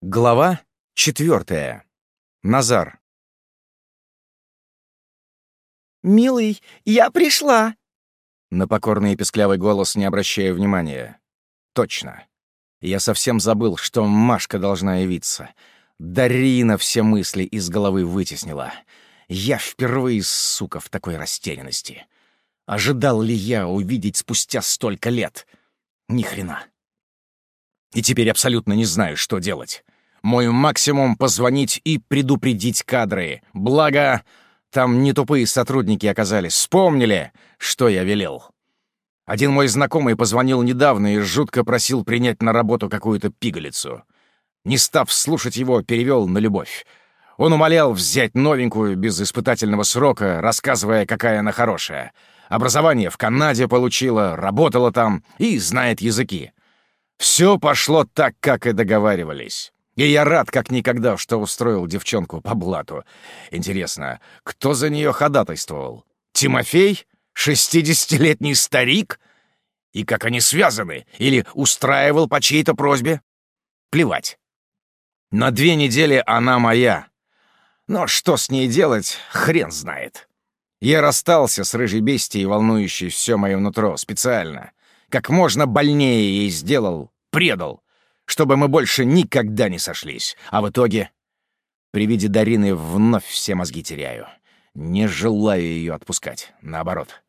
Глава четвертая. Назар. «Милый, я пришла!» На покорный и песклявый голос не обращая внимания. Точно. Я совсем забыл, что Машка должна явиться. Дарина все мысли из головы вытеснила. Я впервые, сука, в такой растерянности. Ожидал ли я увидеть спустя столько лет? Ни хрена. И теперь абсолютно не знаю, что делать. Мой максимум — позвонить и предупредить кадры. Благо, там не тупые сотрудники оказались. Вспомнили, что я велел. Один мой знакомый позвонил недавно и жутко просил принять на работу какую-то пигалицу. Не став слушать его, перевел на любовь. Он умолял взять новенькую без испытательного срока, рассказывая, какая она хорошая. Образование в Канаде получила, работала там и знает языки. Все пошло так, как и договаривались. И я рад как никогда, что устроил девчонку по блату. Интересно, кто за нее ходатайствовал? Тимофей? Шестидесятилетний старик? И как они связаны? Или устраивал по чьей-то просьбе? Плевать. На две недели она моя. Но что с ней делать, хрен знает. Я расстался с рыжей бестией, волнующей все мое нутро, специально. Как можно больнее ей сделал, предал чтобы мы больше никогда не сошлись. А в итоге при виде Дарины вновь все мозги теряю. Не желаю ее отпускать. Наоборот,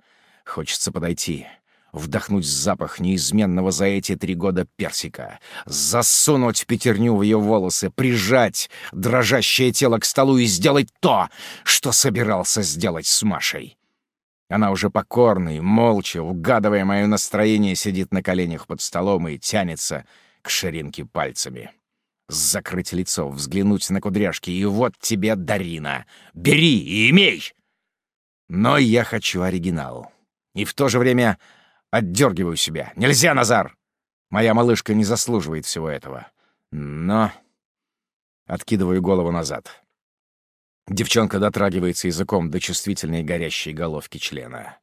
хочется подойти, вдохнуть запах неизменного за эти три года персика, засунуть пятерню в ее волосы, прижать дрожащее тело к столу и сделать то, что собирался сделать с Машей. Она уже покорный, молча, угадывая мое настроение, сидит на коленях под столом и тянется к ширинке пальцами. Закрыть лицо, взглянуть на кудряшки, и вот тебе Дарина. Бери и имей! Но я хочу оригинал. И в то же время отдергиваю себя. Нельзя, Назар! Моя малышка не заслуживает всего этого. Но... Откидываю голову назад. Девчонка дотрагивается языком до чувствительной горящей головки члена.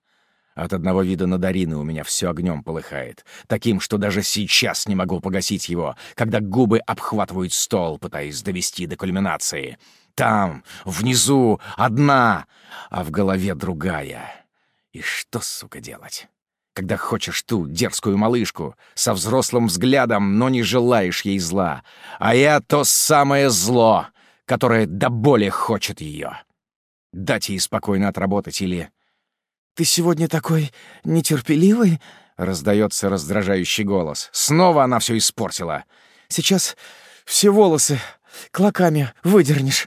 От одного вида на Дарины у меня все огнем полыхает. Таким, что даже сейчас не могу погасить его, когда губы обхватывают стол, пытаясь довести до кульминации. Там, внизу, одна, а в голове другая. И что, сука, делать? Когда хочешь ту дерзкую малышку, со взрослым взглядом, но не желаешь ей зла. А я то самое зло, которое до боли хочет ее. Дать ей спокойно отработать или «Ты сегодня такой нетерпеливый?» — раздается раздражающий голос. Снова она все испортила. «Сейчас все волосы клоками выдернешь».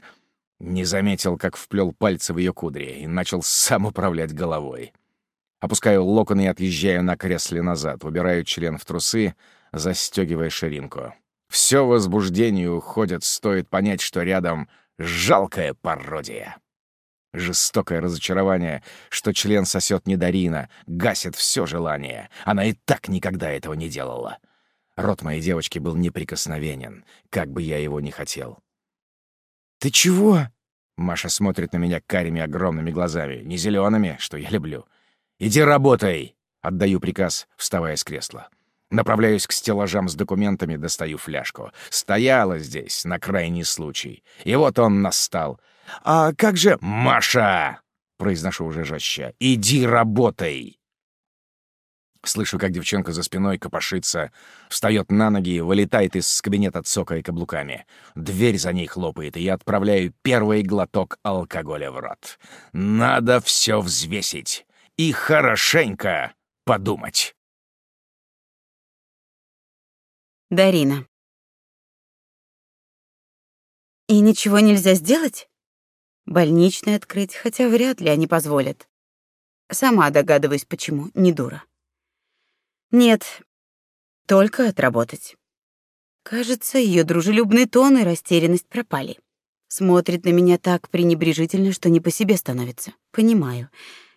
Не заметил, как вплел пальцы в ее кудри и начал сам управлять головой. Опускаю локоны и отъезжаю на кресле назад, убираю член в трусы, застегивая ширинку. Все возбуждение уходит, стоит понять, что рядом жалкая пародия. Жестокое разочарование, что член сосет не Дарина, гасит все желание. Она и так никогда этого не делала. Рот моей девочки был неприкосновенен, как бы я его ни хотел. «Ты чего?» Маша смотрит на меня карими огромными глазами, не зелеными, что я люблю. «Иди работай!» — отдаю приказ, вставая с кресла. Направляюсь к стеллажам с документами, достаю фляжку. Стояла здесь, на крайний случай. И вот он настал. «А как же...» «Маша!» — произношу уже жестче. «Иди работай!» Слышу, как девчонка за спиной копошится, встает на ноги и вылетает из кабинета цокая каблуками. Дверь за ней хлопает, и я отправляю первый глоток алкоголя в рот. Надо все взвесить и хорошенько подумать. Дарина. И ничего нельзя сделать? Больничный открыть, хотя вряд ли они позволят. Сама догадываюсь, почему, не дура. Нет, только отработать. Кажется, ее дружелюбный тон и растерянность пропали. Смотрит на меня так пренебрежительно, что не по себе становится. Понимаю.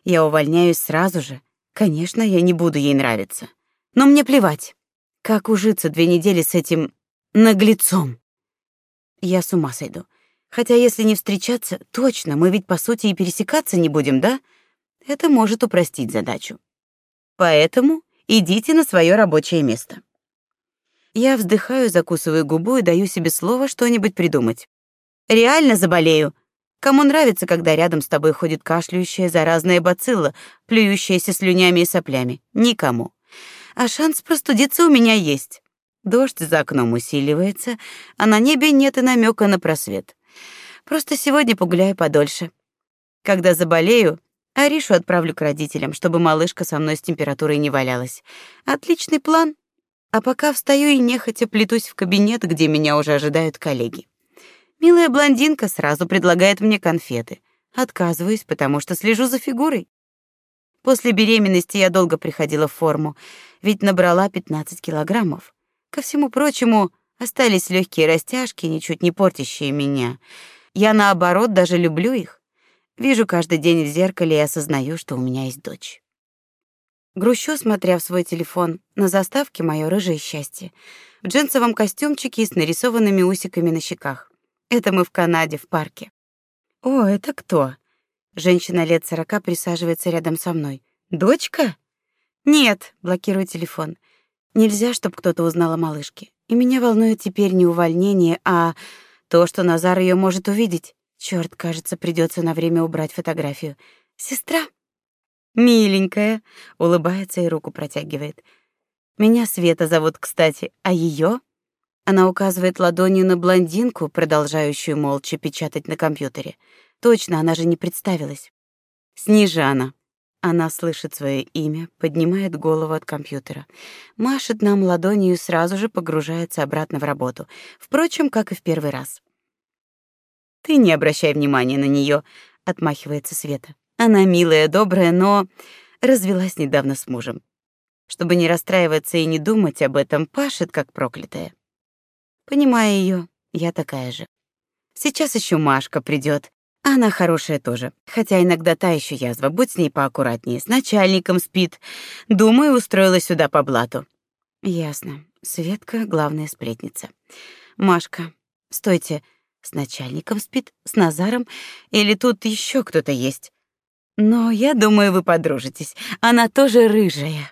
Я увольняюсь сразу же. Конечно, я не буду ей нравиться. Но мне плевать. Как ужиться две недели с этим наглецом? Я с ума сойду. Хотя если не встречаться, точно, мы ведь по сути и пересекаться не будем, да? Это может упростить задачу. Поэтому идите на свое рабочее место. Я вздыхаю, закусываю губу и даю себе слово что-нибудь придумать. Реально заболею. Кому нравится, когда рядом с тобой ходит кашляющая заразная бацилла, плюющаяся слюнями и соплями? Никому. А шанс простудиться у меня есть. Дождь за окном усиливается, а на небе нет и намека на просвет. Просто сегодня погуляю подольше. Когда заболею, Аришу отправлю к родителям, чтобы малышка со мной с температурой не валялась. Отличный план. А пока встаю и нехотя плетусь в кабинет, где меня уже ожидают коллеги. Милая блондинка сразу предлагает мне конфеты. Отказываюсь, потому что слежу за фигурой. После беременности я долго приходила в форму, ведь набрала 15 килограммов. Ко всему прочему, остались легкие растяжки, ничуть не портящие меня. Я наоборот даже люблю их. Вижу каждый день в зеркале и осознаю, что у меня есть дочь. Грущу, смотря в свой телефон. На заставке мое рыжее счастье. В джинсовом костюмчике с нарисованными усиками на щеках. Это мы в Канаде, в парке. О, это кто? Женщина лет сорока присаживается рядом со мной. Дочка? Нет, блокирую телефон. Нельзя, чтобы кто-то узнал о малышке. И меня волнует теперь не увольнение, а то, что Назар ее может увидеть. Черт, кажется, придется на время убрать фотографию. Сестра? Миленькая, улыбается и руку протягивает. Меня Света зовут, кстати, а ее? Она указывает ладонью на блондинку, продолжающую молча печатать на компьютере. Точно, она же не представилась. Снежана. Она слышит свое имя, поднимает голову от компьютера, машет нам ладонью и сразу же погружается обратно в работу. Впрочем, как и в первый раз. Ты не обращай внимания на нее, отмахивается Света. Она милая, добрая, но развелась недавно с мужем. Чтобы не расстраиваться и не думать об этом, пашет как проклятая. Понимаю ее, я такая же. Сейчас еще Машка придет. Она хорошая тоже, хотя иногда та еще язва. Будь с ней поаккуратнее. С начальником спит. Думаю, устроила сюда по блату. Ясно. Светка главная сплетница. Машка, стойте. С начальником спит, с Назаром или тут еще кто-то есть? Но я думаю, вы подружитесь. Она тоже рыжая.